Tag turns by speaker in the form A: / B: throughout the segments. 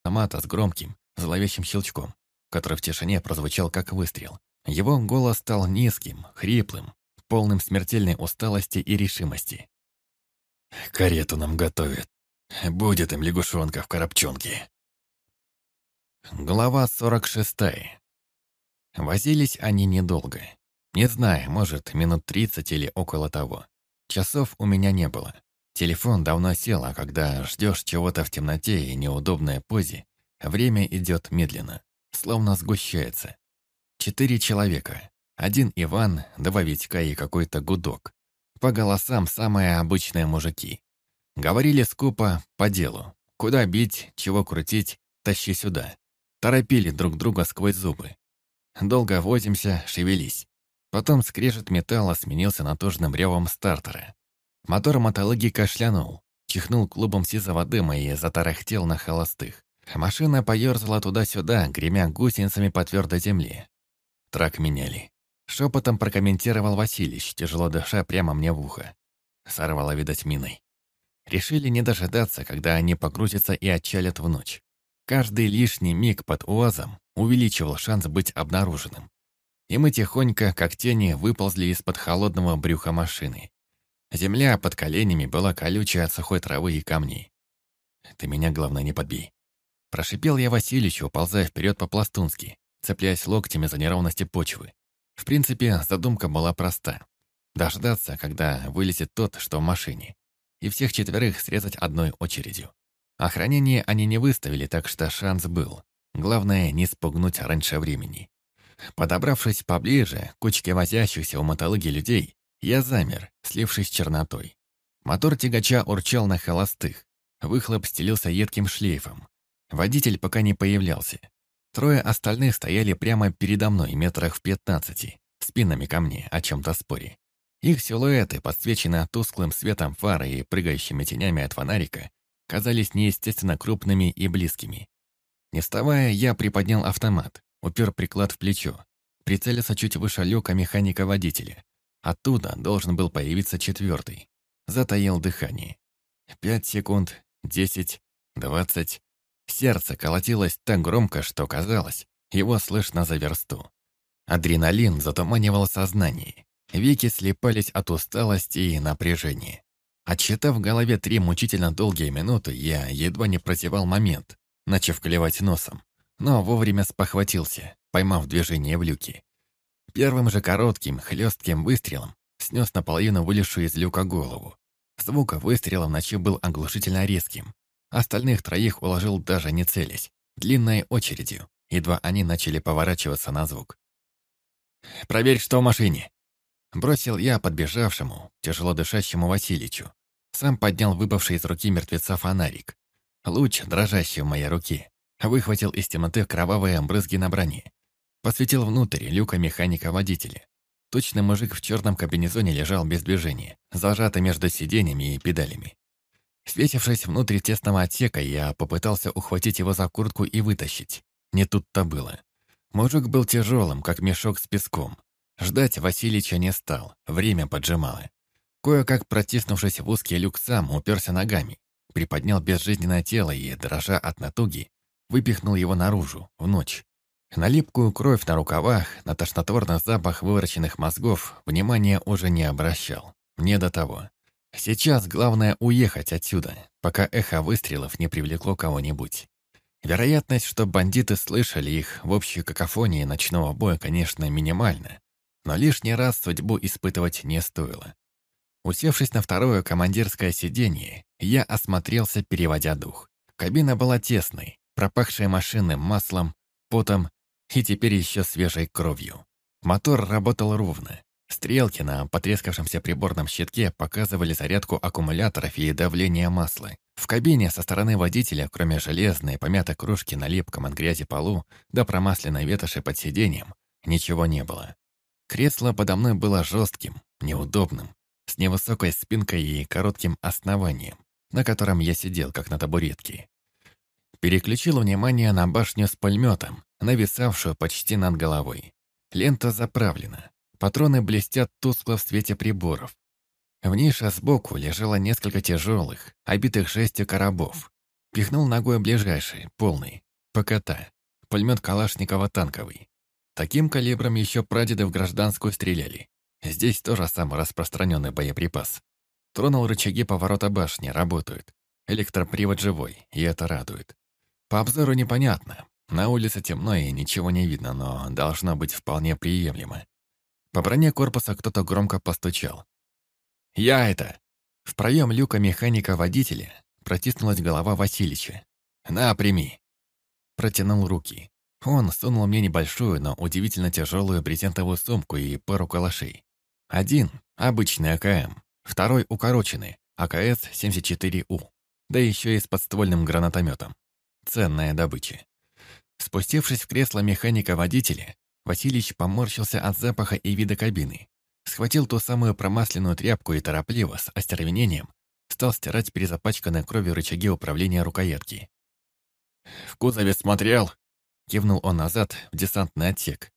A: автомата с громким, зловещим щелчком, который в тишине прозвучал как выстрел. Его голос стал низким, хриплым, полным смертельной усталости и решимости. «Карету нам готовят. Будет им лягушонка в коробчонке». Глава 46. Возились они недолго. Не знаю, может, минут 30 или около того. Часов у меня не было. Телефон давно сел, а когда ждешь чего-то в темноте и неудобной позе, время идет медленно, словно сгущается. Четыре человека. Один Иван, два Витька и какой-то гудок. По голосам самые обычные мужики. Говорили скупо, по делу. Куда бить, чего крутить, тащи сюда. Торопили друг друга сквозь зубы. Долго возимся, шевелись. Потом скрежет металла сменился натужным ревом стартера. Мотор мотологии кашлянул, чихнул клубом сизого дыма и затарахтел на холостых. Машина поерзала туда-сюда, гремя гусеницами по твердой земле. Трак меняли. Шепотом прокомментировал Василич, тяжело дыша прямо мне в ухо. Сорвало, видать, миной. Решили не дожидаться, когда они погрузятся и отчалят в ночь. Каждый лишний миг под УАЗом увеличивал шанс быть обнаруженным. И мы тихонько, как тени, выползли из-под холодного брюха машины. Земля под коленями была колючая от сухой травы и камней. «Ты меня, главное, не подбей». Прошипел я Васильичу, ползая вперед по-пластунски, цепляясь локтями за неровности почвы. В принципе, задумка была проста. Дождаться, когда вылезет тот, что в машине, и всех четверых срезать одной очередью. Охранение они не выставили, так что шанс был. Главное, не спугнуть раньше времени. Подобравшись поближе к кучке возящихся у мотологи людей, я замер, слившись чернотой. Мотор тягача урчал на холостых. Выхлоп стелился едким шлейфом. Водитель пока не появлялся. Трое остальных стояли прямо передо мной, метрах в пятнадцати, спинами ко мне, о чем-то споре. Их силуэты, подсвеченные тусклым светом фары и прыгающими тенями от фонарика, казались неестественно крупными и близкими. Не вставая, я приподнял автомат, упер приклад в плечо, прицелился чуть выше люка механика-водителя. Оттуда должен был появиться четвертый. Затаил дыхание. Пять секунд, десять, двадцать. Сердце колотилось так громко, что казалось, его слышно за версту. Адреналин затуманивал сознание. Веки слепались от усталости и напряжения. Отсчитав в голове три мучительно долгие минуты, я едва не прозевал момент, начав клевать носом, но вовремя спохватился, поймав движение в люке. Первым же коротким, хлестким выстрелом снес наполовину вылезшую из люка голову. Звук выстрела в ночи был оглушительно резким. Остальных троих уложил даже не целясь, длинной очередью, едва они начали поворачиваться на звук. «Проверь, что в машине!» Бросил я подбежавшему, тяжело дышащему Васильичу. Сам поднял выпавший из руки мертвеца фонарик. Луч, дрожащий в моей руке, выхватил из темноты кровавые брызги на броне. Посветил внутрь люка механика-водителя. Точный мужик в черном кабинезоне лежал без движения, зажатый между сиденьями и педалями. Светившись внутрь тесного отсека, я попытался ухватить его за куртку и вытащить. Не тут-то было. Мужик был тяжелым, как мешок с песком, Ждать Васильича не стал, время поджимало. Кое-как протиснувшись в узкий люк сам, уперся ногами, приподнял безжизненное тело и, дрожа от натуги, выпихнул его наружу, в ночь. На липкую кровь на рукавах, на тошнотворный запах вывороченных мозгов внимания уже не обращал. Не до того. Сейчас главное уехать отсюда, пока эхо выстрелов не привлекло кого-нибудь. Вероятность, что бандиты слышали их в общей какофонии ночного боя, конечно, минимальна, но лишний раз судьбу испытывать не стоило. Усевшись на второе командирское сиденье, я осмотрелся, переводя дух. Кабина была тесной, пропахшая машинным маслом, потом и теперь еще свежей кровью. Мотор работал ровно. Стрелки на потрескавшемся приборном щитке показывали зарядку аккумуляторов и давление масла. В кабине со стороны водителя, кроме железной помятой кружки на липком от грязи полу да промасленной ветоши под сиденьем, ничего не было. Кресло подо мной было жестким, неудобным, с невысокой спинкой и коротким основанием, на котором я сидел, как на табуретке. Переключил внимание на башню с пулеметом, нависавшую почти над головой. Лента заправлена. Патроны блестят тускло в свете приборов. В нише сбоку лежало несколько тяжелых, обитых шестью коробов. Пихнул ногой ближайший, полный, ПКТ, пулемет Калашникова танковый. Таким калибром еще прадеды в гражданскую стреляли. Здесь тоже самый распространенный боеприпас. Тронул рычаги поворота башни, работают. Электропривод живой, и это радует. По обзору непонятно. На улице темно и ничего не видно, но должно быть вполне приемлемо. По броне корпуса кто-то громко постучал. «Я это!» В проем люка механика-водителя протиснулась голова Васильича. «На, прими!» Протянул руки. Он сунул мне небольшую, но удивительно тяжелую брезентовую сумку и пару калашей. Один — обычный АКМ, второй — укороченный, АКС-74У, да еще и с подствольным гранатометом. Ценная добыча. Спустившись в кресло механика-водителя, Васильевич поморщился от запаха и вида кабины. Схватил ту самую промасленную тряпку и торопливо, с остервенением, стал стирать перезапачканной кровью рычаги управления рукоятки. «В кузове смотрел?» Кивнул он назад в десантный отсек.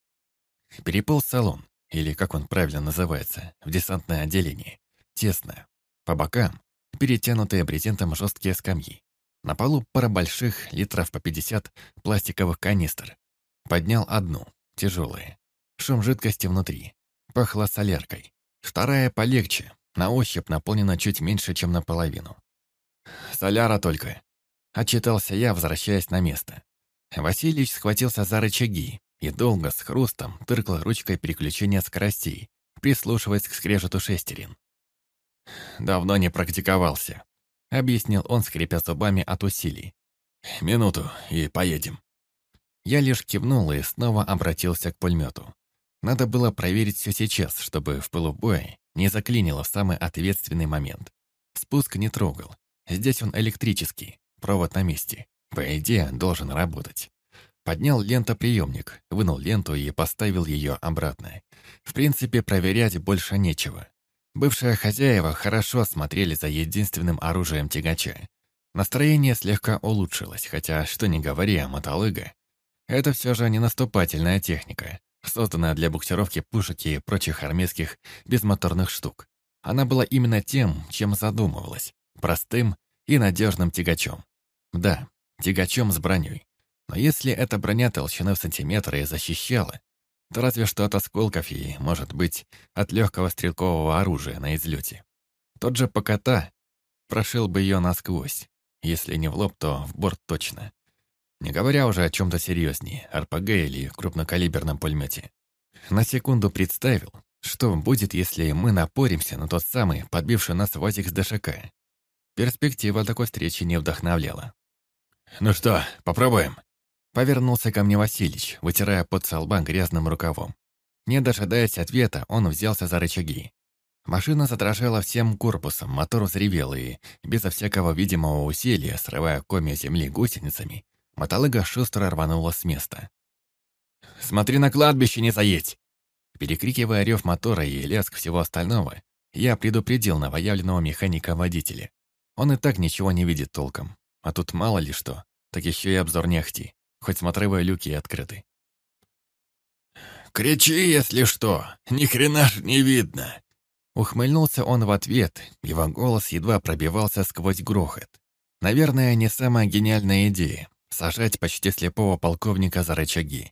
A: Переполз салон, или как он правильно называется, в десантное отделение. Тесно. По бокам перетянутые брезентом жесткие скамьи. На полу пара больших, литров по 50, пластиковых канистр. Поднял одну, тяжелая. Шум жидкости внутри. Пахло соляркой. Вторая полегче, на ощупь наполнена чуть меньше, чем наполовину. «Соляра только», — отчитался я, возвращаясь на место. Васильевич схватился за рычаги и долго с хрустом тыркал ручкой переключения скоростей, прислушиваясь к скрежету шестерин. «Давно не практиковался», — объяснил он, скрипя зубами от усилий. «Минуту, и поедем». Я лишь кивнул и снова обратился к пулемету. Надо было проверить все сейчас, чтобы в пылу боя не заклинило в самый ответственный момент. Спуск не трогал. Здесь он электрический, провод на месте. По идее, должен работать. Поднял лентоприемник, вынул ленту и поставил ее обратно. В принципе, проверять больше нечего. Бывшие хозяева хорошо смотрели за единственным оружием тягача. Настроение слегка улучшилось, хотя, что ни говори, а мотолыга — это все же не наступательная техника, созданная для буксировки пушек и прочих армейских безмоторных штук. Она была именно тем, чем задумывалась — простым и надежным тягачом. Да, тягачом с броней. Но если эта броня толщиной в сантиметр и защищала, разве что от осколков и, может быть, от легкого стрелкового оружия на излете. Тот же Покота прошил бы ее насквозь. Если не в лоб, то в борт точно. Не говоря уже о чем-то серьезнее, РПГ или крупнокалиберном пулемете. На секунду представил, что будет, если мы напоримся на тот самый, подбивший нас ВАЗик с ДШК. Перспектива такой встречи не вдохновляла. «Ну что, попробуем?» Повернулся ко мне Васильич, вытирая под со грязным рукавом. Не дожидаясь ответа, он взялся за рычаги. Машина задрожала всем корпусом, мотор взревел и, безо всякого видимого усилия, срывая комья земли гусеницами, мотолыга шустро рванула с места. «Смотри на кладбище, не заедь!» Перекрикивая рев мотора и лязг всего остального, я предупредил новоявленного механика-водителя. Он и так ничего не видит толком. А тут мало ли что, так еще и обзор не ахти, хоть смотровые люки и открыты.
B: «Кричи, если что, ни хрена ж не видно!»
A: Ухмыльнулся он в ответ, его голос едва пробивался сквозь грохот. Наверное, не самая гениальная идея — сажать почти слепого полковника за рычаги.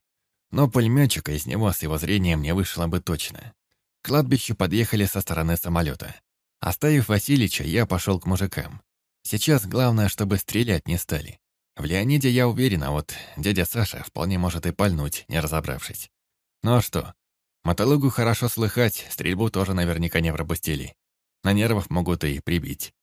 A: Но пулеметчика из него с его зрением не вышло бы точно. К кладбищу подъехали со стороны самолета. Оставив Васильича, я пошел к мужикам. Сейчас главное, чтобы стрелять не стали. В Леониде я уверен, а вот дядя Саша вполне может и пальнуть, не разобравшись. Ну а что? Мотологу хорошо слыхать, стрельбу тоже наверняка не пропустили. На нервах могут и прибить.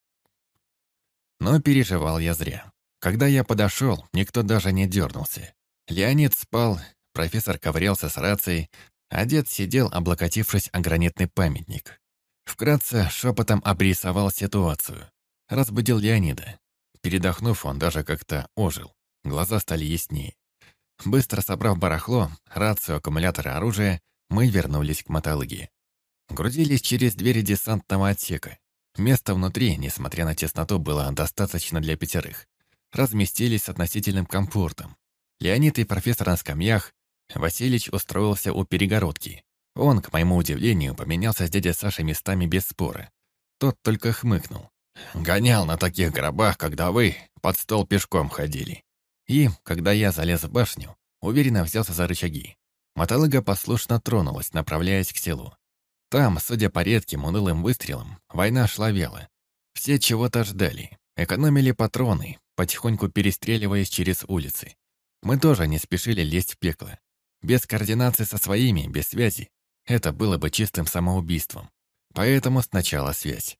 A: Но переживал я зря. Когда я подошел, никто даже не дернулся. Леонид спал, профессор ковырялся с рацией, а дед сидел, облокотившись о гранитный памятник. Вкратце, шепотом обрисовал ситуацию. Разбудил Леонида. Передохнув, он даже как-то ожил. Глаза стали яснее. Быстро собрав барахло, рацию, аккумуляторы, оружие, мы вернулись к мотологии. Грузились через двери десантного отсека. Места внутри, несмотря на тесноту, было достаточно для пятерых. Разместились с относительным комфортом. Леонид и профессор на скамьях, Васильич устроился у перегородки. Он, к моему удивлению, поменялся с дядей Сашей местами без спора. Тот только хмыкнул. Гонял на таких гробах, когда вы под стол пешком ходили. И, когда я залез в башню, уверенно взялся за рычаги. Мотолыга послушно тронулась, направляясь к селу. Там, судя по редким унылым выстрелам, война шла вяло. Все чего-то ждали, экономили патроны, потихоньку перестреливаясь через улицы. Мы тоже не спешили лезть в пекло. Без координации со своими, без связи, это было бы чистым самоубийством. Поэтому сначала связь.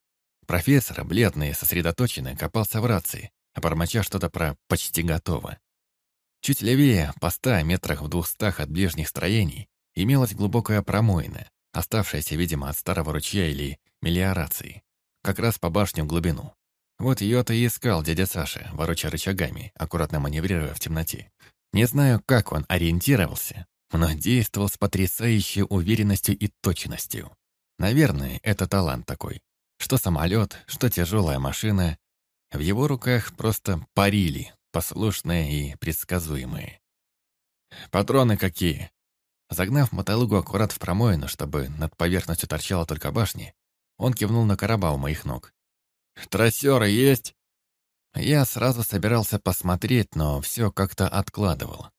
A: Профессор, бледный и сосредоточенный, копался в рации, бормоча что-то про «почти готово». Чуть левее, по ста метрах в двухстах от ближних строений, имелась глубокая промоина, оставшаяся, видимо, от старого ручья или мелиорации, как раз по башню в глубину. Вот ее-то и искал дядя Саша, вороча рычагами, аккуратно маневрируя в темноте. Не знаю, как он ориентировался, но действовал с потрясающей уверенностью и точностью. Наверное, это талант такой. Что самолет, что тяжелая машина. В его руках просто парили, послушные и предсказуемые. «Патроны какие?» Загнав мотолугу аккурат в промоину, чтобы над поверхностью торчала только башня, он кивнул на короба у моих ног. «Трассеры есть?» Я сразу собирался посмотреть, но все как-то откладывал.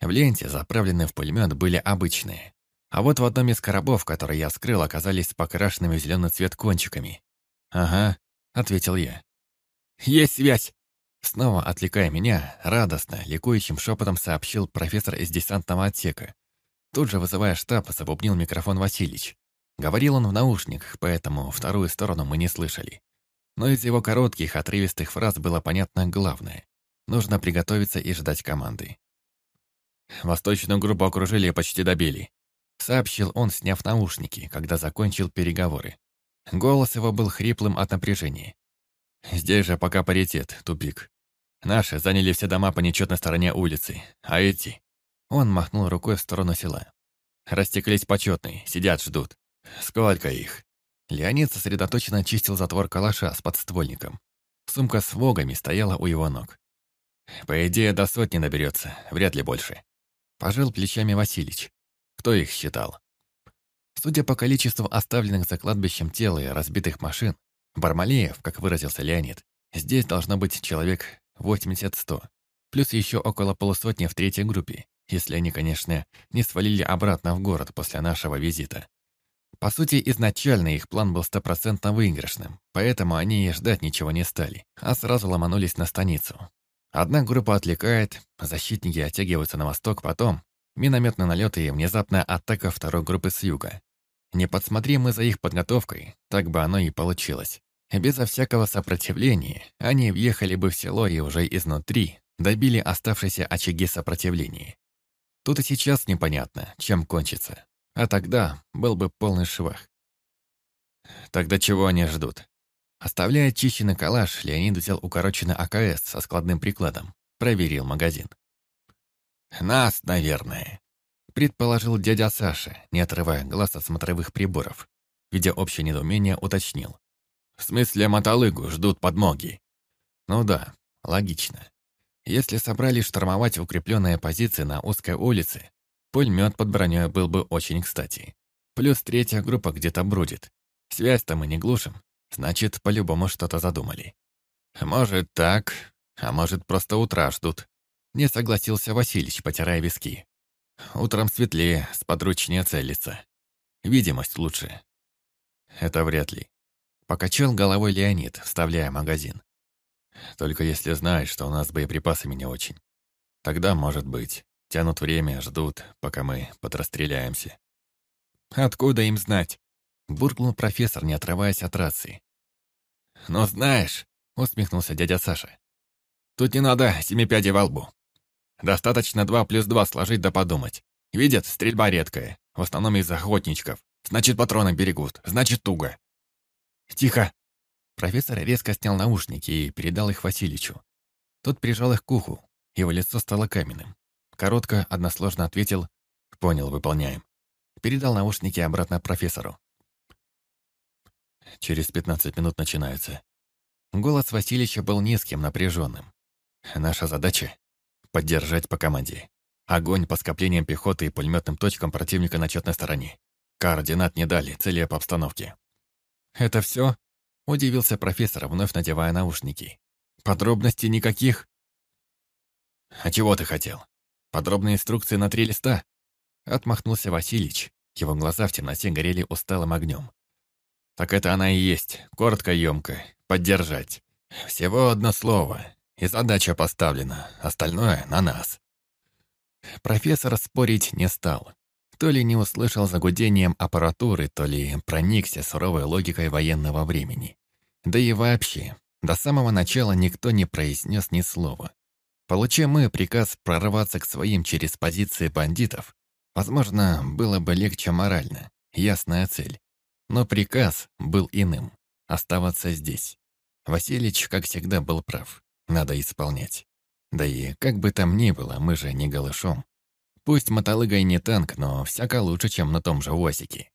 A: В ленте, заправленные в пулемет, были обычные. А вот в одном из коробов, который я вскрыл, оказались покрашенными в зеленый цвет кончиками. «Ага», — ответил я. «Есть связь!» Снова отвлекая меня, радостно, ликующим шепотом сообщил профессор из десантного отсека. Тут же, вызывая штаб, забубнил микрофон Васильевич. Говорил он в наушниках, поэтому вторую сторону мы не слышали. Но из его коротких, отрывистых фраз было понятно главное. Нужно приготовиться и ждать команды. Восточную группу окружили и почти добили сообщил он, сняв наушники, когда закончил переговоры. Голос его был хриплым от напряжения. «Здесь же пока паритет, тупик. Наши заняли все дома по нечетной стороне улицы, а эти...» Он махнул рукой в сторону села. «Растеклись почетные, сидят, ждут. Сколько их?» Леонид сосредоточенно чистил затвор калаша с подствольником. Сумка с вогами стояла у его ног. «По идее, до сотни наберется, вряд ли больше». Пожил плечами Василич. Кто их считал? Судя по количеству оставленных за кладбищем тел и разбитых машин, Бармалеев, как выразился Леонид, здесь должно быть человек 80-100, плюс еще около полусотни в третьей группе, если они, конечно, не свалили обратно в город после нашего визита. По сути, изначально их план был стопроцентно выигрышным, поэтому они и ждать ничего не стали, а сразу ломанулись на станицу. Одна группа отвлекает, защитники оттягиваются на восток, потом Минометный налет и внезапная атака второй группы с юга. Не подсмотри мы за их подготовкой, так бы оно и получилось. Безо всякого сопротивления они въехали бы в село и уже изнутри добили оставшиеся очаги сопротивления. Тут и сейчас непонятно, чем кончится. А тогда был бы полный швах. Тогда чего они ждут? Оставляя чищенный калаш, Леонид взял укороченный АКС со складным прикладом. Проверил магазин. «Нас, наверное», — предположил дядя Саша, не отрывая глаз от смотровых приборов. Видя общее недоумение, уточнил. «В смысле мотолыгу ждут подмоги?» «Ну да, логично. Если собрались штурмовать укрепленные позиции на узкой улице, пулемет под броней был бы очень кстати. Плюс третья группа где-то бродит. Связь-то мы не глушим, значит, по-любому что-то задумали. Может так, а может просто утра ждут. Не согласился Васильич, потирая виски. Утром светлее, сподручнее целиться. Видимость лучше. Это вряд ли. Покачал головой Леонид, вставляя магазин. Только если знаешь, что у нас с боеприпасами не очень. Тогда, может быть, тянут время, ждут, пока мы подрастреляемся. Откуда им знать? Буркнул профессор, не отрываясь от рации. «Ну знаешь», — усмехнулся дядя Саша. «Тут не надо семи пядей во лбу. Достаточно два плюс два сложить да подумать. Видят, стрельба редкая, в основном из охотничков. Значит, патроны берегут, значит, туго. Тихо. Профессор резко снял наушники и передал их Васильичу. Тот прижал их к уху, его лицо стало каменным. Коротко, односложно ответил «Понял, выполняем». Передал наушники обратно профессору. Через пятнадцать минут начинается. Голос Васильича был низким, напряженным. Наша задача Поддержать по команде. Огонь по скоплениям пехоты и пулеметным точкам противника на четной стороне. Координат не дали, цели по обстановке. «Это все?» Удивился профессор, вновь надевая наушники. «Подробностей никаких?» «А чего ты хотел? Подробные инструкции на три листа?» Отмахнулся Васильич. Его глаза в темноте горели усталым огнем. «Так это она и есть. Коротко, емко. Поддержать. Всего одно слово. И задача поставлена. Остальное на нас». Профессор спорить не стал. То ли не услышал загудением аппаратуры, то ли проникся суровой логикой военного времени. Да и вообще, до самого начала никто не произнес ни слова. Получая мы приказ прорваться к своим через позиции бандитов, возможно, было бы легче морально, ясная цель. Но приказ был иным — оставаться здесь. Васильич, как всегда, был прав. Надо исполнять. Да и как бы там ни было, мы же не голышом. Пусть мотолыга и не танк, но всяко лучше, чем на том же УАЗике.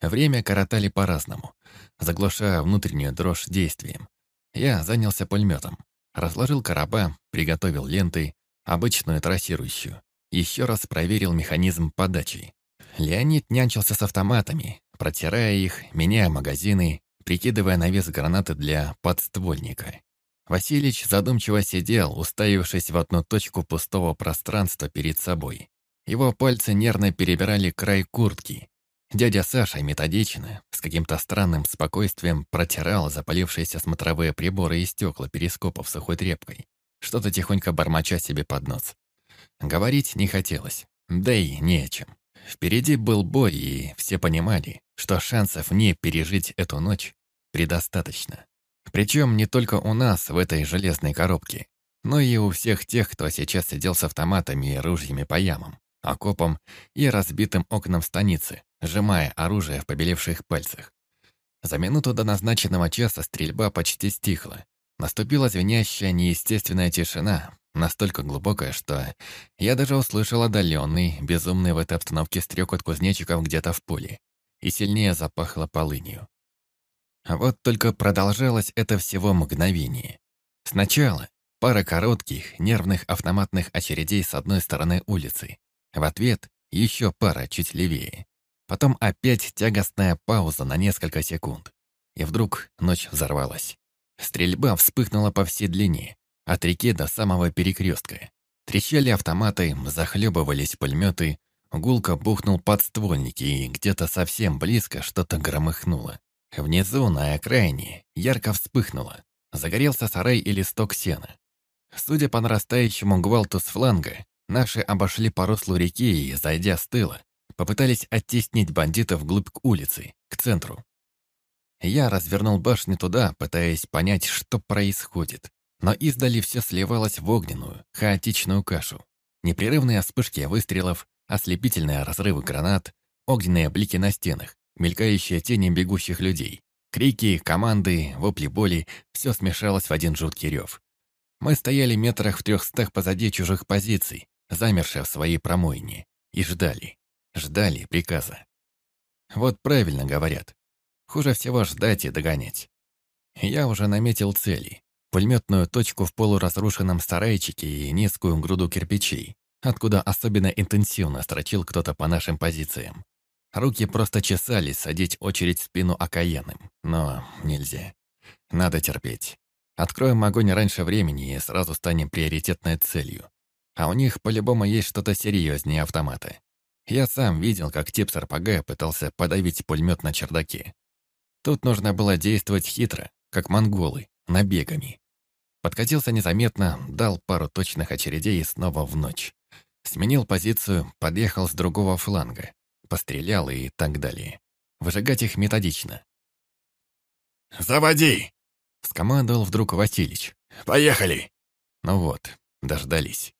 A: Время коротали по-разному, заглушая внутреннюю дрожь действием. Я занялся пулеметом, разложил короба, приготовил ленты, обычную трассирующую. Еще раз проверил механизм подачи. Леонид нянчился с автоматами, протирая их, меняя магазины, прикидывая на вес гранаты для подствольника. Василич задумчиво сидел, уставившись в одну точку пустого пространства перед собой. Его пальцы нервно перебирали край куртки. Дядя Саша методично, с каким-то странным спокойствием протирал запалившиеся смотровые приборы и стекла перископов сухой тряпкой, что-то тихонько бормоча себе под нос. Говорить не хотелось, да и не о чем. Впереди был бой, и все понимали, что шансов не пережить эту ночь предостаточно. Причем не только у нас в этой железной коробке, но и у всех тех, кто сейчас сидел с автоматами и ружьями по ямам, окопам и разбитым окнам станицы, сжимая оружие в побелевших пальцах. За минуту до назначенного часа стрельба почти стихла. Наступила звенящая неестественная тишина, настолько глубокая, что я даже услышал отдаленный, безумный в этой обстановке стрекот кузнечиков где-то в поле, и сильнее запахло полынью. А вот только продолжалось это всего мгновение. Сначала пара коротких, нервных автоматных очередей с одной стороны улицы. В ответ еще пара чуть левее. Потом опять тягостная пауза на несколько секунд. И вдруг ночь взорвалась. Стрельба вспыхнула по всей длине, от реки до самого перекрестка. Трещали автоматы, захлебывались пулеметы, гулко бухнул подствольники, и где-то совсем близко что-то громыхнуло. Внизу, на окраине, ярко вспыхнуло. Загорелся сарай и листок сена. Судя по нарастающему гвалту с фланга, наши обошли по руслу реки и, зайдя с тыла, попытались оттеснить бандитов вглубь к улице, к центру. Я развернул башню туда, пытаясь понять, что происходит. Но издали все сливалось в огненную, хаотичную кашу. Непрерывные вспышки выстрелов, ослепительные разрывы гранат, огненные блики на стенах, мелькающие тени бегущих людей. Крики, команды, вопли боли — все смешалось в один жуткий рев. Мы стояли метрах в трехстах позади чужих позиций, замершие в своей промойне, и ждали. Ждали приказа. Вот правильно говорят. Хуже всего ждать и догонять. Я уже наметил цели. Пулеметную точку в полуразрушенном сарайчике и низкую груду кирпичей, откуда особенно интенсивно строчил кто-то по нашим позициям. Руки просто чесались садить очередь спину окаянным, но нельзя. Надо терпеть. Откроем огонь раньше времени и сразу станем приоритетной целью. А у них по-любому есть что-то серьезнее автомата. Я сам видел, как тип с РПГ пытался подавить пулемет на чердаке. Тут нужно было действовать хитро, как монголы, набегами. Подкатился незаметно, дал пару точных очередей и снова в ночь. Сменил позицию, подъехал с другого фланга пострелял и так далее. Выжигать их методично.
B: «Заводи!»
A: — скомандовал вдруг Василич.
B: «Поехали!»
A: Ну вот, дождались.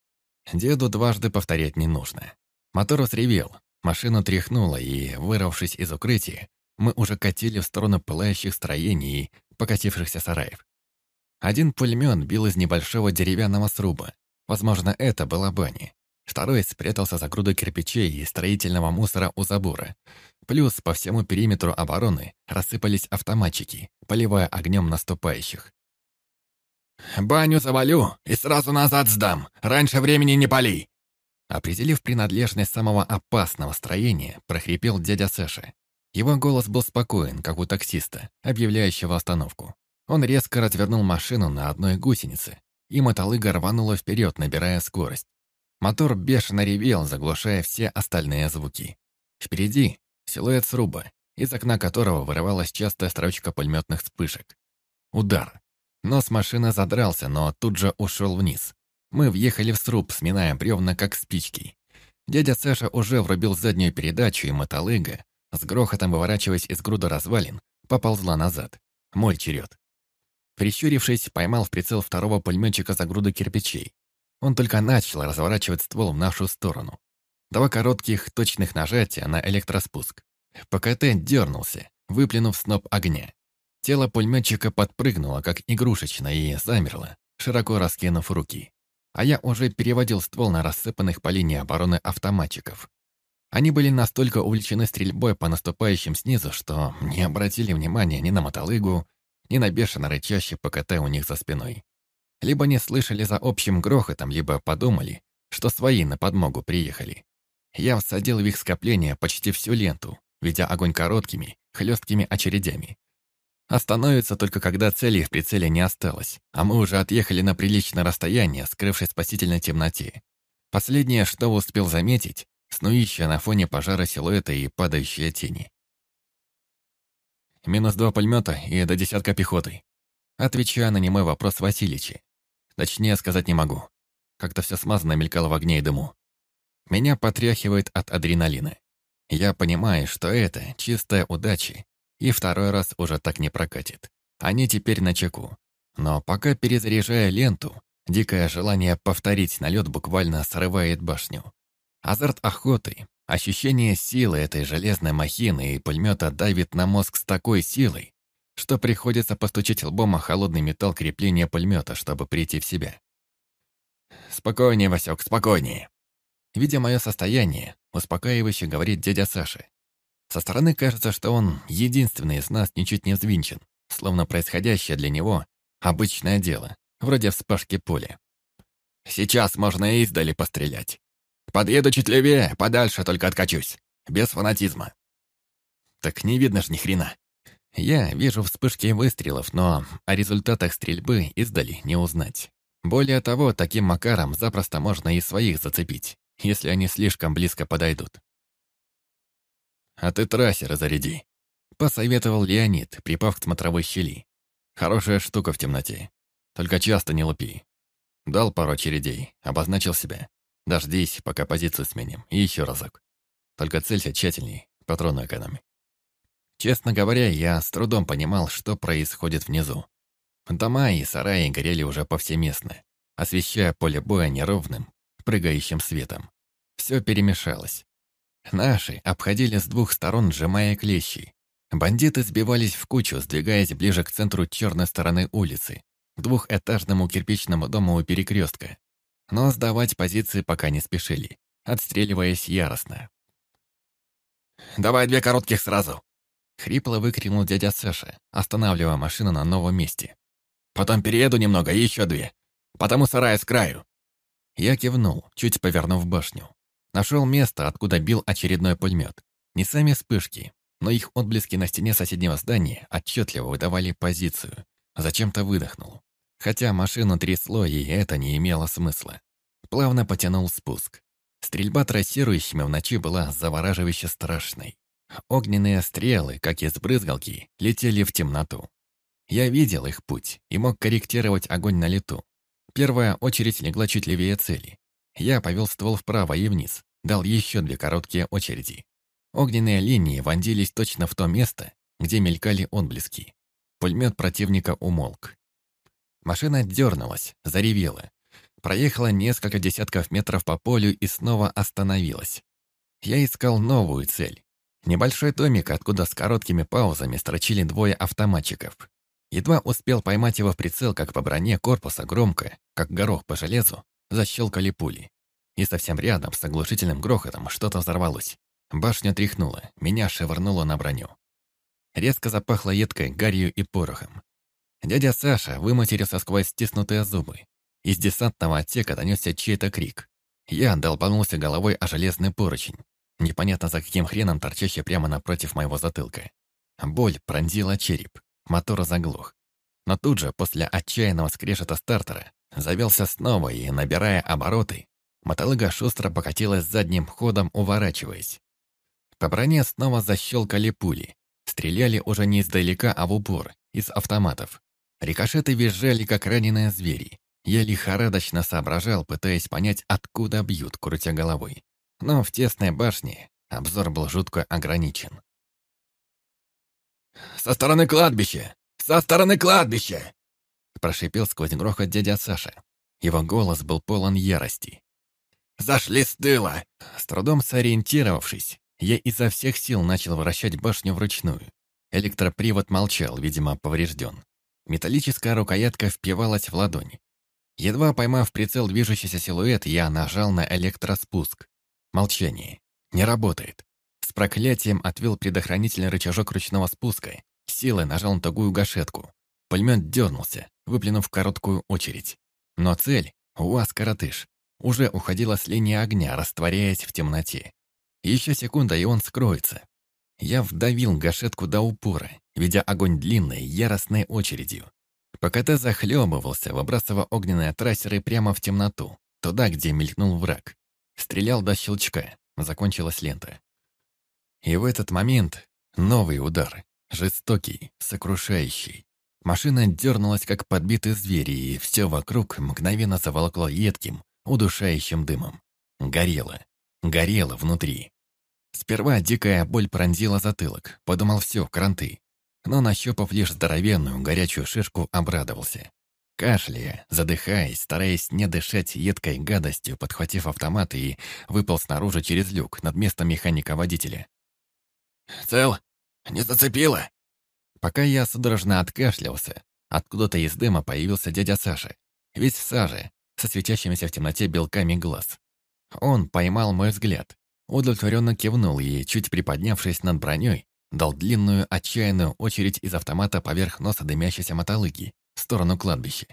A: Деду дважды повторять не нужно. Мотор сревел, машину тряхнуло, и, вырвавшись из укрытия, мы уже катили в сторону пылающих строений и покатившихся сараев. Один пулемет бил из небольшого деревянного сруба. Возможно, это была баня. Второй спрятался за грудой кирпичей и строительного мусора у забора. Плюс по всему периметру обороны рассыпались автоматчики, поливая огнем наступающих.
B: «Баню завалю и сразу назад сдам. Раньше времени не пали!»
A: Определив принадлежность самого опасного строения, прохрипел дядя Сэша. Его голос был спокоен, как у таксиста, объявляющего остановку. Он резко развернул машину на одной гусенице, и мотолыга рванула вперед, набирая скорость. Мотор бешено ревел, заглушая все остальные звуки. Впереди — силуэт сруба, из окна которого вырывалась частая строчка пулеметных вспышек. Удар. Нос машины задрался, но тут же ушел вниз. Мы въехали в сруб, сминая бревна, как спички. Дядя Саша уже врубил заднюю передачу, и мотолыга, с грохотом выворачиваясь из груда развалин, поползла назад. Мой черед. Прищурившись, поймал в прицел второго пулеметчика за груду кирпичей. Он только начал разворачивать ствол в нашу сторону. Два коротких, точных нажатия на электроспуск. ПКТ дернулся, выплюнув сноп огня. Тело пулеметчика подпрыгнуло, как игрушечно, и замерло, широко раскинув руки. А я уже переводил ствол на рассыпанных по линии обороны автоматчиков. Они были настолько увлечены стрельбой по наступающим снизу, что не обратили внимания ни на мотолыгу, ни на бешено рычащий ПКТ у них за спиной. Либо не слышали за общим грохотом, либо подумали, что свои на подмогу приехали. Я всадил в их скопление почти всю ленту, ведя огонь короткими, хлесткими очередями. Остановится только когда цели в прицеле не осталось, а мы уже отъехали на приличное расстояние, скрывшись в спасительной темноте. Последнее, что успел заметить, снующая на фоне пожара силуэта и падающие тени. Минус два пулемета и до десятка пехоты. Отвечая на немой вопрос Васильича. Точнее сказать не могу. Как-то все смазано мелькало в огне и дыму. Меня потряхивает от адреналина. Я понимаю, что это чистая удача, и второй раз уже так не прокатит. Они теперь на чеку. Но пока перезаряжая ленту, дикое желание повторить налет буквально срывает башню. Азарт охоты, ощущение силы этой железной махины и пулемета давит на мозг с такой силой, что приходится постучать лбом о холодный металл крепления пулемета, чтобы прийти в себя. «Спокойнее, Васек, спокойнее!» Видя мое состояние, успокаивающе говорит дядя Саша. Со стороны кажется, что он единственный из нас ничуть не взвинчен, словно происходящее для него — обычное дело, вроде вспашки поля. «Сейчас можно и издали пострелять. Подъеду чуть левее, подальше только откачусь. Без фанатизма. Так не видно ж ни хрена. Я вижу вспышки выстрелов, но о результатах стрельбы издали не узнать. Более того, таким макаром запросто можно и своих зацепить, если они слишком близко подойдут. «А ты трассера заряди», — посоветовал Леонид, припав к смотровой щели. «Хорошая штука в темноте. Только часто не лупи». Дал пару очередей, обозначил себя. Дождись, пока позицию сменим. И еще разок. Только целься тщательней, патроны экономи. Честно говоря, я с трудом понимал, что происходит внизу. Дома и сараи горели уже повсеместно, освещая поле боя неровным, прыгающим светом. Все перемешалось. Наши обходили с двух сторон, сжимая клещи. Бандиты сбивались в кучу, сдвигаясь ближе к центру черной стороны улицы, к двухэтажному кирпичному дому у перекрестка, но сдавать позиции пока не спешили, отстреливаясь яростно. «Давай две коротких сразу!» Хрипло выкрикнул дядя Саша, останавливая машину на новом месте. «Потом перееду немного и еще две. Потому сарай с краю». Я кивнул, чуть повернув башню. Нашел место, откуда бил очередной пулемет. Не сами вспышки, но их отблески на стене соседнего здания отчетливо выдавали позицию. Зачем-то выдохнул. Хотя машину трясло, и это не имело смысла. Плавно потянул спуск. Стрельба трассирующими в ночи была завораживающе страшной. Огненные стрелы, как из брызгалки, летели в темноту. Я видел их путь и мог корректировать огонь на лету. Первая очередь легла чуть левее цели. Я повел ствол вправо и вниз, дал еще две короткие очереди. Огненные линии вонзились точно в то место, где мелькали отблески. Пулемет противника умолк. Машина дернулась, заревела. Проехала несколько десятков метров по полю и снова остановилась. Я искал новую цель. Небольшой домик, откуда с короткими паузами строчили двое автоматчиков. Едва успел поймать его в прицел, как по броне корпуса громко, как горох по железу, защелкали пули. И совсем рядом, с оглушительным грохотом, что-то взорвалось. Башня тряхнула, меня шевырнуло на броню. Резко запахло едкой гарью и порохом. Дядя Саша выматерился сквозь стиснутые зубы. Из десантного отсека донесся чей-то крик. Я долбанулся головой о железный поручень. Непонятно за каким хреном торчащий прямо напротив моего затылка. Боль пронзила череп, мотор заглох. Но тут же, после отчаянного скрежета стартера, завелся снова и, набирая обороты, мотолыга шустро покатилась задним ходом, уворачиваясь. По броне снова защелкали пули. Стреляли уже не издалека, а в упор, из автоматов. Рикошеты визжали, как раненые звери. Я лихорадочно соображал, пытаясь понять, откуда бьют, крутя головой. Но в тесной башне обзор был жутко ограничен.
B: «Со стороны кладбища! Со стороны кладбища!»
A: Прошипел сквозь грохот дядя Саша. Его голос был полон ярости.
B: «Зашли с тыла!»
A: С трудом сориентировавшись, я изо всех сил начал вращать башню вручную. Электропривод молчал, видимо, поврежден. Металлическая рукоятка впивалась в ладонь. Едва поймав прицел движущийся силуэт, я нажал на электроспуск. Молчание. Не работает. С проклятием отвел предохранительный рычажок ручного спуска. Силой нажал на тугую гашетку. Пулемет дернулся, выплюнув короткую очередь. Но цель, УАЗ-коротыш, уже уходила с линии огня, растворяясь в темноте. Еще секунда, и он скроется. Я вдавил гашетку до упора, ведя огонь длинной, яростной очередью. ПКТ захлебывался, выбрасывая огненные трассеры прямо в темноту, туда, где мелькнул враг. Стрелял до щелчка, закончилась лента. И в этот момент новый удар, жестокий, сокрушающий. Машина дернулась, как подбитый зверь, и все вокруг мгновенно заволокло едким, удушающим дымом. Горело. Горело внутри. Сперва дикая боль пронзила затылок. Подумал, все, кранты. Но, нащупав лишь здоровенную, горячую шишку, обрадовался. Кашляя, задыхаясь, стараясь не дышать едкой гадостью, подхватив автомат и выпал снаружи через люк над местом механика-водителя.
B: «Цел? Не зацепило?»
A: Пока я судорожно откашлялся, откуда-то из дыма появился дядя Саша. Весь в саже, со светящимися в темноте белками глаз. Он поймал мой взгляд, удовлетворенно кивнул и, чуть приподнявшись над броней, дал длинную отчаянную очередь из автомата поверх носа дымящейся мотолыги в сторону кладбища.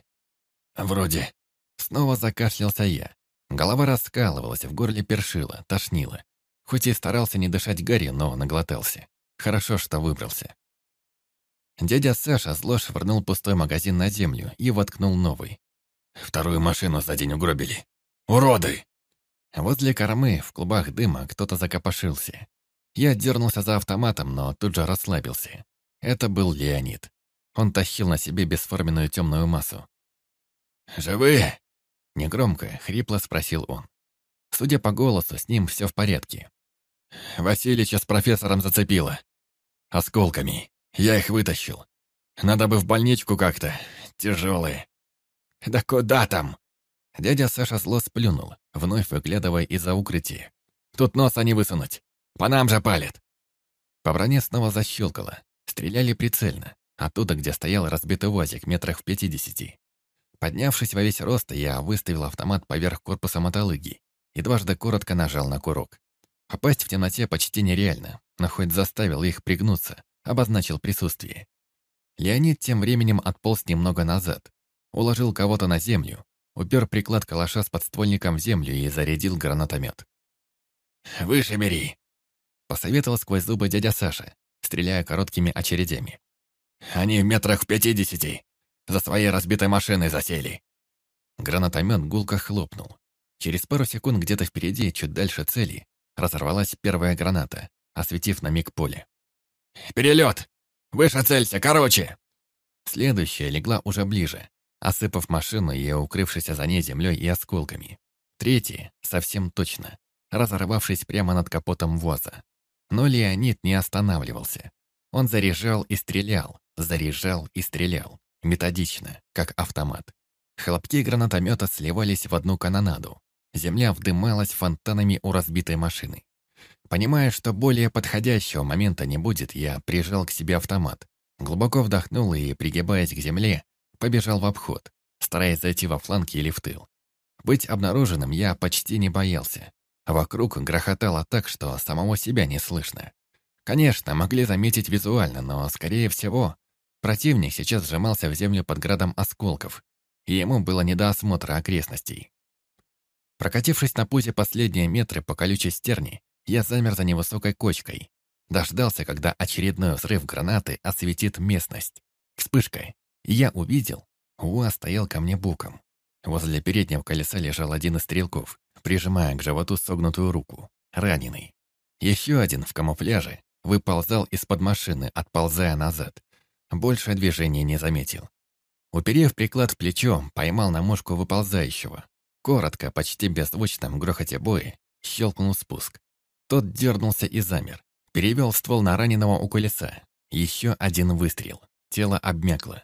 B: «Вроде...»
A: Снова закашлялся я. Голова раскалывалась, в горле першила, тошнило. Хоть и старался не дышать Гарри, но наглотался. Хорошо, что выбрался. Дядя Саша зло швырнул пустой магазин на землю и воткнул новый.
B: «Вторую машину за день угробили. Уроды!»
A: Возле кормы, в клубах дыма, кто-то закопошился. Я дернулся за автоматом, но тут же расслабился. Это был Леонид. Он тащил на себе бесформенную темную массу.
B: «Живые?»
A: Негромко, хрипло спросил он. Судя по голосу, с ним все в порядке.
B: Василича с профессором зацепило. Осколками. Я их вытащил. Надо бы в больничку как-то. Тяжелые. Да куда там?
A: Дядя Саша зло сплюнул, вновь выглядывая из-за укрытия.
B: Тут носа не высунуть. По нам же палит.
A: По броне снова защелкало. Стреляли прицельно, оттуда, где стоял разбитый УАЗик метрах в пятидесяти. Поднявшись во весь рост, я выставил автомат поверх корпуса мотолыги и дважды коротко нажал на курок. Попасть в темноте почти нереально, но хоть заставил их пригнуться, обозначил присутствие. Леонид тем временем отполз немного назад, уложил кого-то на землю, упер приклад калаша с подствольником в землю и зарядил гранатомет.
B: «Выше бери!»
A: — посоветовал сквозь зубы дядя Саша, стреляя короткими очередями.
B: «Они в метрах в пятидесяти. За своей разбитой машиной засели».
A: Гранатомет гулко хлопнул. Через пару секунд где-то впереди, чуть дальше цели, разорвалась первая граната, осветив на миг поле.
B: «Перелет! Выше целься, короче!»
A: Следующая легла уже ближе, осыпав машину и укрывшись за ней землей и осколками. Третья, совсем точно, разорвавшись прямо над капотом ВОЗа. Но Леонид не останавливался. Он заряжал и стрелял, заряжал и стрелял, методично, как автомат. Хлопки гранатомета сливались в одну канонаду. Земля вдымалась фонтанами у разбитой машины. Понимая, что более подходящего момента не будет, я прижал к себе автомат, глубоко вдохнул и, пригибаясь к земле, побежал в обход, стараясь зайти во фланг или в тыл. Быть обнаруженным я почти не боялся. Вокруг грохотало так, что самого себя не слышно. Конечно, могли заметить визуально, но, скорее всего, противник сейчас сжимался в землю под градом осколков, и ему было не до осмотра окрестностей. Прокатившись на пузе последние метры по колючей стерни, я замер за невысокой кочкой. Дождался, когда очередной взрыв гранаты осветит местность. Вспышка. И я увидел, Уа стоял ко мне боком. Возле переднего колеса лежал один из стрелков, прижимая к животу согнутую руку, раненый. Еще один в камуфляже выползал из-под машины, отползая назад. Больше движения не заметил. Уперев приклад в плечо, поймал на мушку выползающего. Коротко, почти беззвучном грохоте боя, щелкнул спуск. Тот дернулся и замер. Перевел ствол на раненого у колеса. Еще один выстрел. Тело обмякло.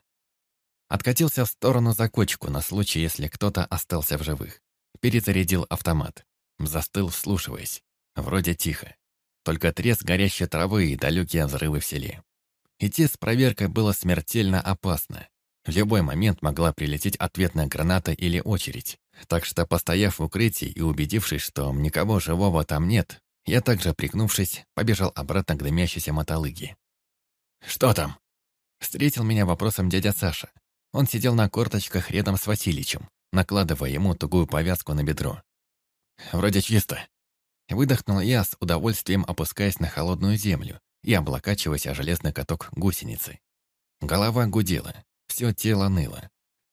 A: Откатился в сторону за кочку на случай, если кто-то остался в живых. Перезарядил автомат. Застыл, вслушиваясь. Вроде тихо. Только треск горящей травы и далекие взрывы в селе. Идти с проверкой было смертельно опасно. В любой момент могла прилететь ответная граната или очередь. Так что, постояв в укрытии и убедившись, что никого живого там нет, я также, пригнувшись, побежал обратно к дымящейся мотолыге. «Что там?» Встретил меня вопросом дядя Саша. Он сидел на корточках рядом с Васильичем, накладывая ему тугую повязку на бедро. «Вроде чисто». Выдохнул я с удовольствием, опускаясь на холодную землю и облокачиваясь о железный каток гусеницы. Голова гудела, все тело ныло.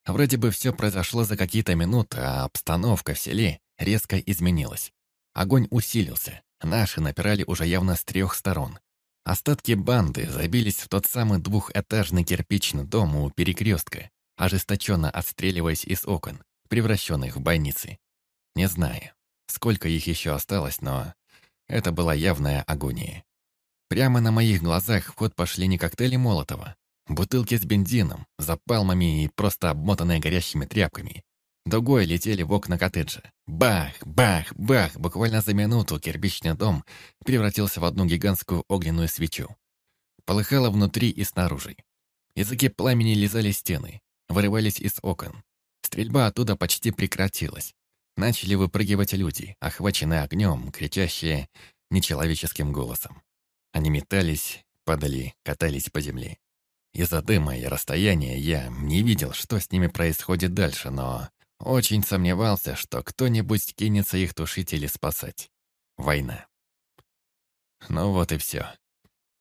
A: Вроде бы все произошло за какие-то минуты, а обстановка в селе резко изменилась. Огонь усилился, наши напирали уже явно с трех сторон. Остатки банды забились в тот самый двухэтажный кирпичный дом у перекрестка, ожесточенно отстреливаясь из окон, превращенных в бойницы. Не знаю, сколько их еще осталось, но это была явная агония. Прямо на моих глазах в ход пошли не коктейли Молотова, бутылки с бензином, запалмами и просто обмотанные горящими тряпками, Дугой летели в окна коттеджа. Бах, бах, бах! Буквально за минуту кирпичный дом превратился в одну гигантскую огненную свечу. Полыхало внутри и снаружи. Языки пламени лизали стены, вырывались из окон. Стрельба оттуда почти прекратилась. Начали выпрыгивать люди, охваченные огнем, кричащие нечеловеческим голосом. Они метались, падали, катались по земле. Из-за дыма и расстояния я не видел, что с ними происходит дальше, но очень сомневался, что кто-нибудь кинется их тушить или спасать. Война. Ну вот и все.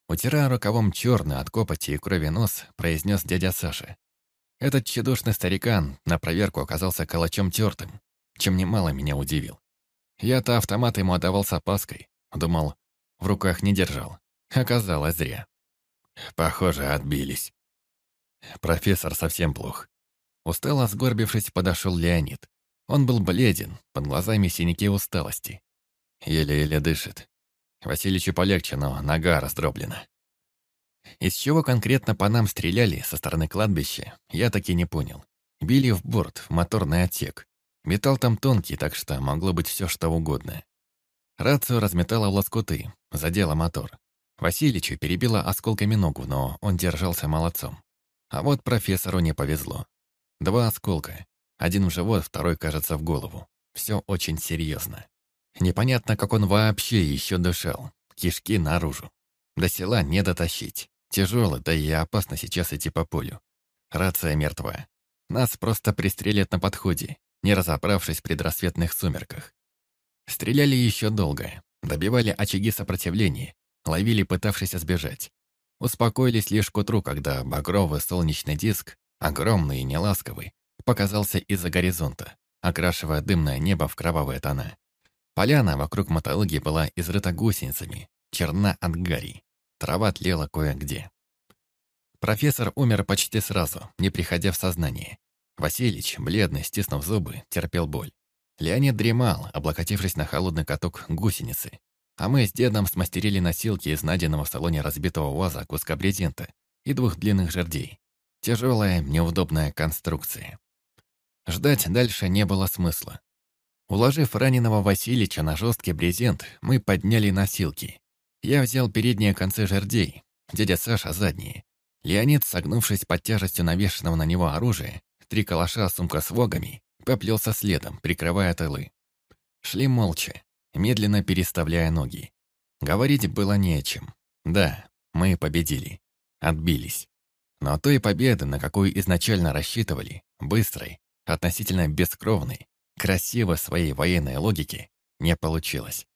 A: Утирая рукавом черный от копоти и крови нос, произнес дядя Саша. Этот тщедушный старикан на проверку оказался калачом тертым, чем немало меня удивил. Я-то автомат ему отдавал с опаской, думал, в руках не держал. Оказалось зря. Похоже, отбились. Профессор совсем плох. Устало сгорбившись, подошел Леонид. Он был бледен, под глазами синяки усталости. Еле-еле дышит. Васильичу полегче, но нога раздроблена. Из чего конкретно по нам стреляли со стороны кладбища, я таки не понял. Били в борт, в моторный отсек. Металл там тонкий, так что могло быть все что угодно. Рацию разметала в лоскуты, задела мотор. Васильичу перебила осколками ногу, но он держался молодцом. А вот профессору не повезло. Два осколка. Один в живот, второй, кажется, в голову. Все очень серьезно. Непонятно, как он вообще еще дышал. Кишки наружу. До села не дотащить. Тяжело, да и опасно сейчас идти по полю. Рация мертва. Нас просто пристрелят на подходе, не разобравшись в предрассветных сумерках. Стреляли еще долго. Добивали очаги сопротивления. Ловили, пытавшись сбежать. Успокоились лишь к утру, когда багровый солнечный диск огромный и неласковый, показался из-за горизонта, окрашивая дымное небо в кровавые тона. Поляна вокруг мотологии была изрыта гусеницами, черна от гари. Трава тлела кое-где. Профессор умер почти сразу, не приходя в сознание. Василич, бледный, стиснув зубы, терпел боль. Леонид дремал, облокотившись на холодный каток гусеницы. А мы с дедом смастерили носилки из найденного в салоне разбитого ваза куска брезента и двух длинных жердей. Тяжелая, неудобная конструкция. Ждать дальше не было смысла. Уложив раненого Васильича на жесткий брезент, мы подняли носилки. Я взял передние концы жердей, дядя Саша — задние. Леонид, согнувшись под тяжестью навешенного на него оружия, три калаша, сумка с вогами, поплелся следом, прикрывая тылы. Шли молча, медленно переставляя ноги. Говорить было не о чем. Да, мы победили. Отбились. Но той победы, на какую изначально рассчитывали, быстрой, относительно бескровной, красивой своей военной логике, не получилось.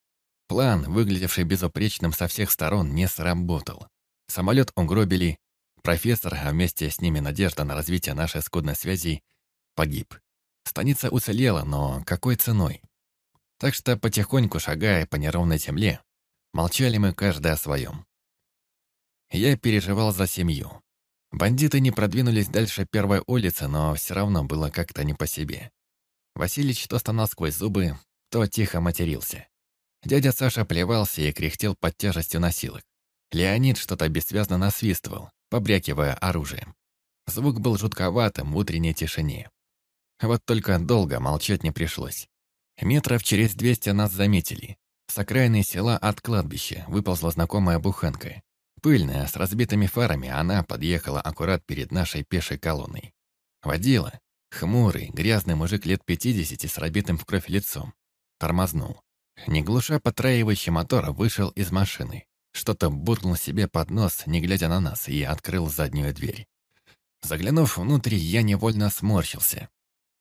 A: План, выглядевший безупречным со всех сторон, не сработал. Самолет угробили, профессор, а вместе с ними надежда на развитие нашей скудной связи, погиб. Станица уцелела, но какой ценой? Так что, потихоньку шагая по неровной земле, молчали мы каждый о своем. Я переживал за семью. Бандиты не продвинулись дальше первой улицы, но все равно было как-то не по себе. Василич то стонал сквозь зубы, то тихо матерился. Дядя Саша плевался и кряхтел под тяжестью носилок. Леонид что-то бессвязно насвистывал, побрякивая оружием. Звук был жутковатым в утренней тишине. Вот только долго молчать не пришлось. Метров через двести нас заметили. С окраины села от кладбища выползла знакомая буханка. Пыльная, с разбитыми фарами, она подъехала аккурат перед нашей пешей колонной. Водила. Хмурый, грязный мужик лет пятидесяти с разбитым в кровь лицом. Тормознул. Не глуша потраивающий мотор, вышел из машины. Что-то буркнул себе под нос, не глядя на нас, и открыл заднюю дверь. Заглянув внутрь, я невольно сморщился.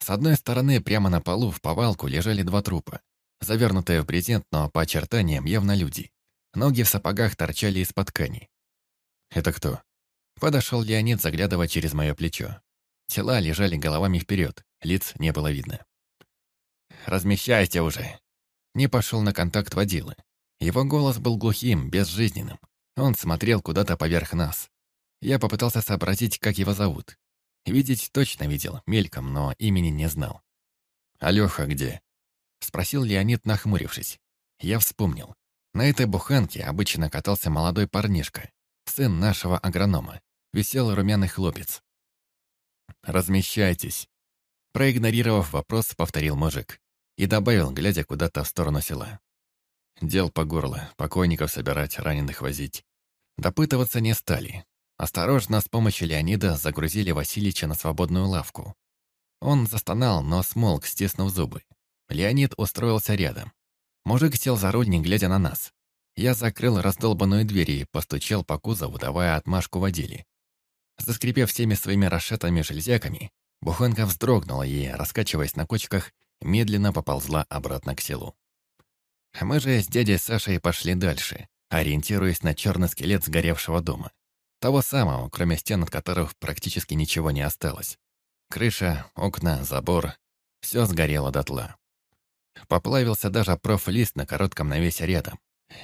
A: С одной стороны, прямо на полу в повалку лежали два трупа. Завернутые в брезент, но по очертаниям явно люди. Ноги в сапогах торчали из-под ткани. «Это кто?» Подошел Леонид, заглядывая через мое плечо. Тела лежали головами вперед, лиц не было видно. «Размещайте уже!» Не пошел на контакт водилы. Его голос был глухим, безжизненным. Он смотрел куда-то поверх нас. Я попытался сообразить, как его зовут. Видеть точно видел, мельком, но имени не знал. «Алёха где?» — спросил Леонид, нахмурившись. Я вспомнил. На этой буханке обычно катался молодой парнишка, сын нашего агронома, висел румяный хлопец. «Размещайтесь», — проигнорировав вопрос, повторил мужик и добавил, глядя куда-то в сторону села. Дел по горло, покойников собирать, раненых возить. Допытываться не стали. Осторожно, с помощью Леонида загрузили Васильича на свободную лавку. Он застонал, но смолк, стиснув зубы. Леонид устроился рядом. Мужик сел за руль, не глядя на нас. Я закрыл раздолбанную дверь и постучал по кузову, давая отмашку водиле. Заскрипев всеми своими расшатыми железяками, буханка вздрогнула и, раскачиваясь на кочках, медленно поползла обратно к селу. Мы же с дядей Сашей пошли дальше, ориентируясь на черный скелет сгоревшего дома. Того самого, кроме стен, от которых практически ничего не осталось. Крыша, окна, забор — все сгорело дотла. Поплавился даже профлист на коротком навесе рядом.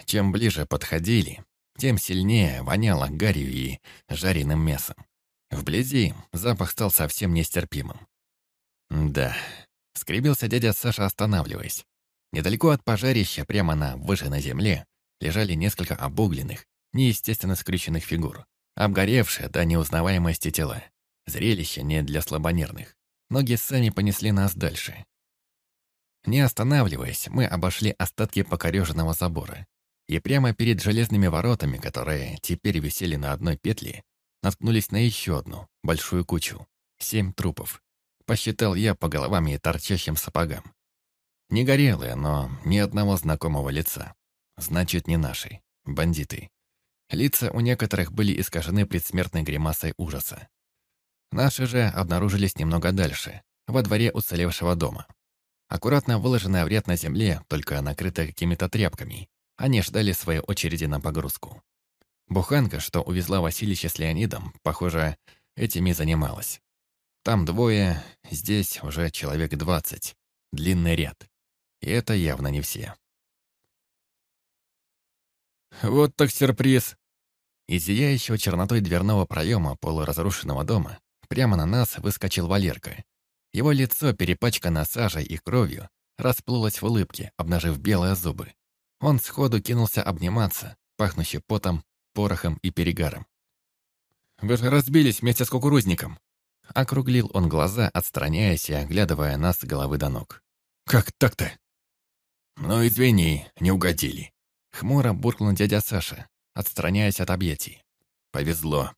A: Чем ближе подходили, тем сильнее воняло гарью и жареным мясом. Вблизи запах стал совсем нестерпимым. Да, скребился дядя Саша, останавливаясь. Недалеко от пожарища, прямо на выжженной земле, лежали несколько обугленных, неестественно скрюченных фигур, обгоревшие до неузнаваемости тела. Зрелище не для слабонервных. Ноги сами понесли нас дальше. Не останавливаясь, мы обошли остатки покореженного забора. И прямо перед железными воротами, которые теперь висели на одной петле, наткнулись на еще одну, большую кучу. Семь трупов. Посчитал я по головам и торчащим сапогам. Не горелые, но ни одного знакомого лица. Значит, не наши. Бандиты. Лица у некоторых были искажены предсмертной гримасой ужаса. Наши же обнаружились немного дальше, во дворе уцелевшего дома. Аккуратно выложенная в ряд на земле, только накрытая какими-то тряпками, они ждали своей очереди на погрузку. Буханка, что увезла Василича с Леонидом, похоже, этими занималась. Там двое, здесь уже человек двадцать. Длинный ряд. И это явно не все. Вот так сюрприз. Из зияющего чернотой дверного проема полуразрушенного дома прямо на нас выскочил Валерка. Его лицо, перепачканное сажей и кровью, расплылось в улыбке, обнажив белые зубы. Он сходу кинулся обниматься, пахнущий потом, порохом и перегаром. «Вы же разбились вместе с кукурузником!» Округлил он глаза, отстраняясь и оглядывая нас с головы до ног. «Как так-то?» «Ну, извини, не угодили». Хмуро буркнул дядя Саша, отстраняясь от объятий. «Повезло».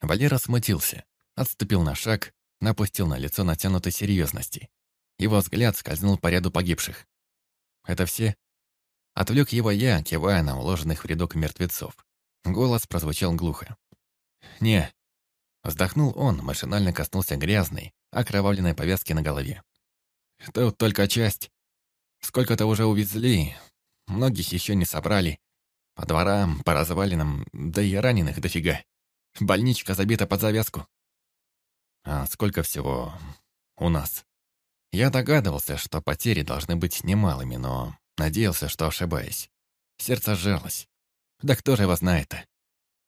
A: Валера смутился, отступил на шаг, напустил на лицо натянутой серьезности. Его взгляд скользнул по ряду погибших. «Это все?» Отвлек его я, кивая на уложенных в рядок мертвецов. Голос прозвучал глухо. «Не». Вздохнул он, машинально коснулся грязной, окровавленной повязки на голове. «Тут только часть. Сколько-то уже увезли. Многих еще не собрали. По дворам, по развалинам, да и раненых дофига. Больничка забита под завязку. А сколько всего у нас? Я догадывался, что потери должны быть немалыми, но надеялся, что ошибаюсь. Сердце сжалось. Да кто же его знает-то?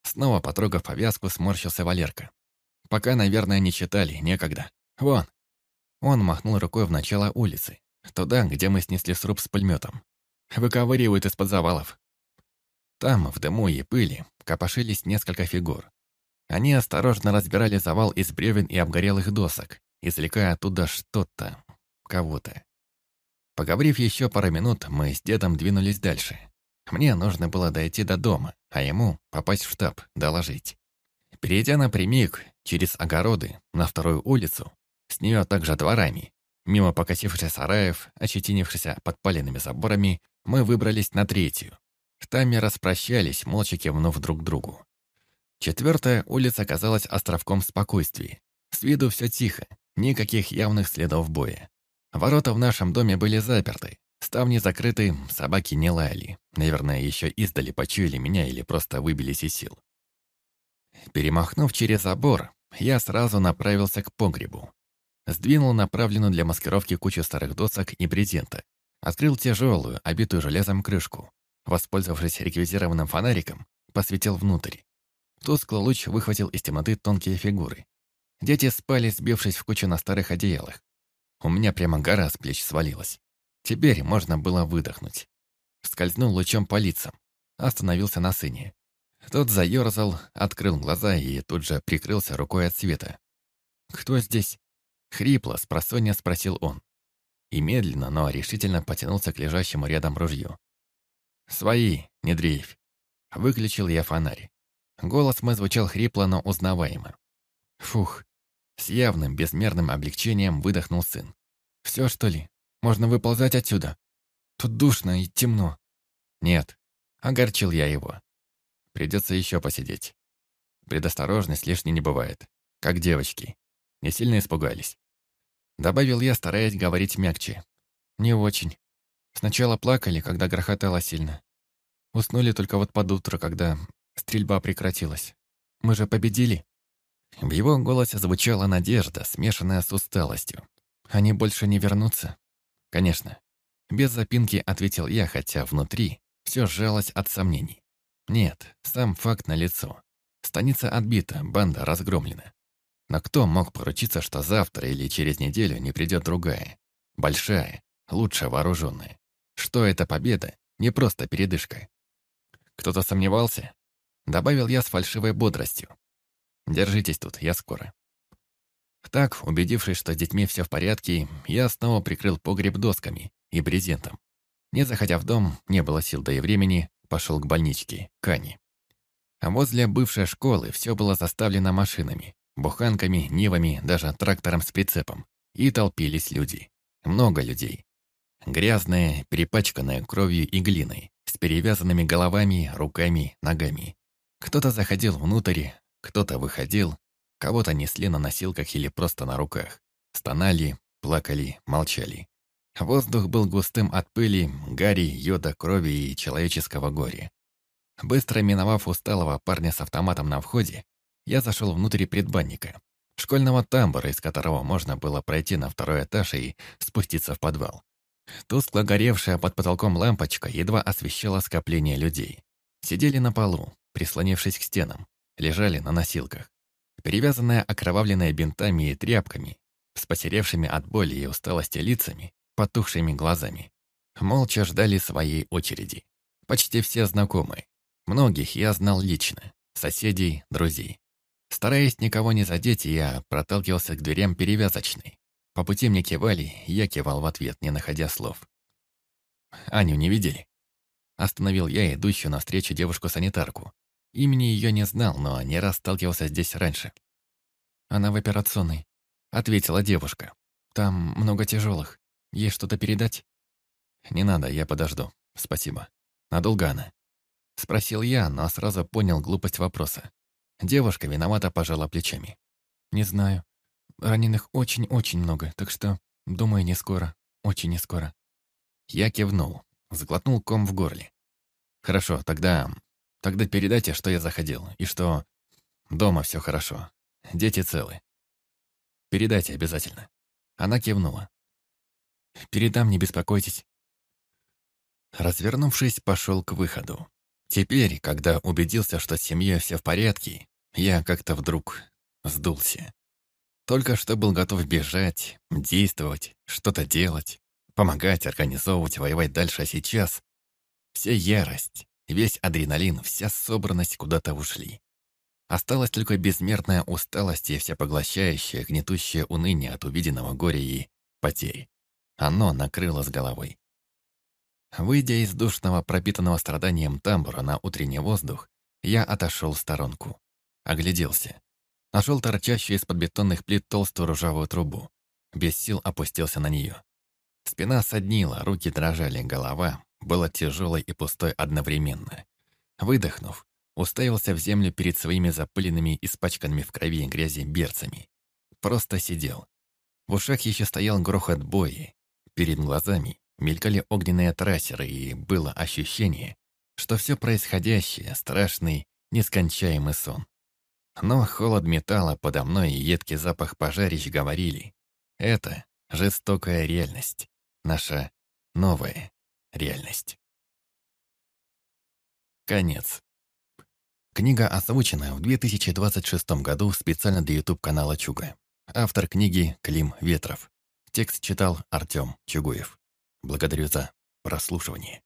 A: Снова потрогав повязку, сморщился Валерка. Пока, наверное, не читали, некогда. Вон. Он махнул рукой в начало улицы. Туда, где мы снесли сруб с пулеметом. Выковыривают из-под завалов. Там, в дыму и пыли, копошились несколько фигур. Они осторожно разбирали завал из бревен и обгорелых досок, извлекая оттуда что-то, кого-то. Поговорив еще пару минут, мы с дедом двинулись дальше. Мне нужно было дойти до дома, а ему попасть в штаб, доложить. Перейдя напрямик, через огороды, на вторую улицу, с нее также дворами, мимо покосившихся сараев, ощетинившихся подпаленными заборами, мы выбрались на третью. Там мы распрощались, молча кивнув друг другу. Четвертая улица казалась островком спокойствия. С виду все тихо, никаких явных следов боя. Ворота в нашем доме были заперты, ставни закрыты, собаки не лаяли. Наверное, еще издали почуяли меня или просто выбились из сил. Перемахнув через забор, я сразу направился к погребу. Сдвинул направленную для маскировки кучу старых досок и брезента. Открыл тяжелую, обитую железом крышку. Воспользовавшись реквизированным фонариком, посветил внутрь. Тусклый луч выхватил из темноты тонкие фигуры. Дети спали, сбившись в кучу на старых одеялах. У меня прямо гора с плеч свалилась. Теперь можно было выдохнуть. Скользнул лучом по лицам. Остановился на сыне. Тот заерзал, открыл глаза и тут же прикрылся рукой от света. «Кто здесь?» Хрипло, с просонья спросил он. И медленно, но решительно потянулся к лежащему рядом ружью. «Свои, не дрейфь». Выключил я фонарь. Голос мой звучал хрипло, но узнаваемо. Фух. С явным, безмерным облегчением выдохнул сын. «Все, что ли? Можно выползать отсюда? Тут душно и темно». «Нет». Огорчил я его. Придется еще посидеть. Предосторожность лишней не бывает. Как девочки. Не сильно испугались. Добавил я, стараясь говорить мягче. Не очень. Сначала плакали, когда грохотало сильно. Уснули только вот под утро, когда Стрельба прекратилась. Мы же победили. В его голосе звучала надежда, смешанная с усталостью. Они больше не вернутся? Конечно. Без запинки ответил я, хотя внутри все сжалось от сомнений. Нет, сам факт налицо. Станица отбита, банда разгромлена. Но кто мог поручиться, что завтра или через неделю не придет другая? Большая, лучше вооруженная. Что эта победа? Не просто передышка. Кто-то сомневался? Добавил я с фальшивой бодростью. «Держитесь тут, я скоро». Так, убедившись, что с детьми все в порядке, я снова прикрыл погреб досками и брезентом. Не заходя в дом, не было сил да и времени, пошел к больничке, Кани. А возле бывшей школы все было заставлено машинами, буханками, нивами, даже трактором с прицепом. И толпились люди. Много людей. Грязные, перепачканные кровью и глиной, с перевязанными головами, руками, ногами. Кто-то заходил внутрь, кто-то выходил, кого-то несли на носилках или просто на руках. Стонали, плакали, молчали. Воздух был густым от пыли, гари, йода, крови и человеческого горя. Быстро миновав усталого парня с автоматом на входе, я зашел внутрь предбанника, школьного тамбура, из которого можно было пройти на второй этаж и спуститься в подвал. Тускло горевшая под потолком лампочка едва освещала скопление людей. Сидели на полу, прислонившись к стенам, лежали на носилках. Перевязанная окровавленная бинтами и тряпками, с посеревшими от боли и усталости лицами, потухшими глазами. Молча ждали своей очереди. Почти все знакомые. Многих я знал лично. Соседей, друзей. Стараясь никого не задеть, я проталкивался к дверям перевязочной. По пути мне кивали, я кивал в ответ, не находя слов. «Аню не видели?» Остановил я идущую навстречу девушку-санитарку, Имени ее не знал, но не раз сталкивался здесь раньше. «Она в операционной», — ответила девушка. «Там много тяжелых. Ей что-то передать?» «Не надо, я подожду. Спасибо. Надолго она?» Спросил я, но сразу понял глупость вопроса. Девушка виновата пожала плечами. «Не знаю. Раненых очень-очень много, так что, думаю, не скоро. Очень не скоро». Я кивнул. Сглотнул ком в горле. Хорошо, тогда... Тогда передайте, что я заходил, и что дома все хорошо. Дети целы. Передайте обязательно. Она кивнула. Передам, не беспокойтесь. Развернувшись, пошел к выходу. Теперь, когда убедился, что с семьей все в порядке, я как-то вдруг сдулся. Только что был готов бежать, действовать, что-то делать, помогать, организовывать, воевать дальше, а сейчас вся ярость, весь адреналин, вся собранность куда-то ушли. Осталась только безмерная усталость и всепоглощающее, гнетущее уныние от увиденного горя и потери. Оно накрыло с головой. Выйдя из душного, пропитанного страданием тамбура на утренний воздух, я отошел в сторонку. Огляделся. Нашел торчащую из-под бетонных плит толстую ржавую трубу. Без сил опустился на нее. Спина соднила, руки дрожали, голова была тяжелой и пустой одновременно. Выдохнув, уставился в землю перед своими запыленными, испачканными в крови и грязи берцами. Просто сидел. В ушах еще стоял грохот боя. Перед глазами мелькали огненные трассеры, и было ощущение, что все происходящее — страшный, нескончаемый сон. Но холод металла подо мной и едкий запах пожарищ говорили. Это жестокая реальность. Наша новая реальность. Конец. Книга озвучена в 2026 году специально для YouTube-канала Чуга. Автор книги Клим Ветров. Текст читал Артем Чугуев. Благодарю за прослушивание.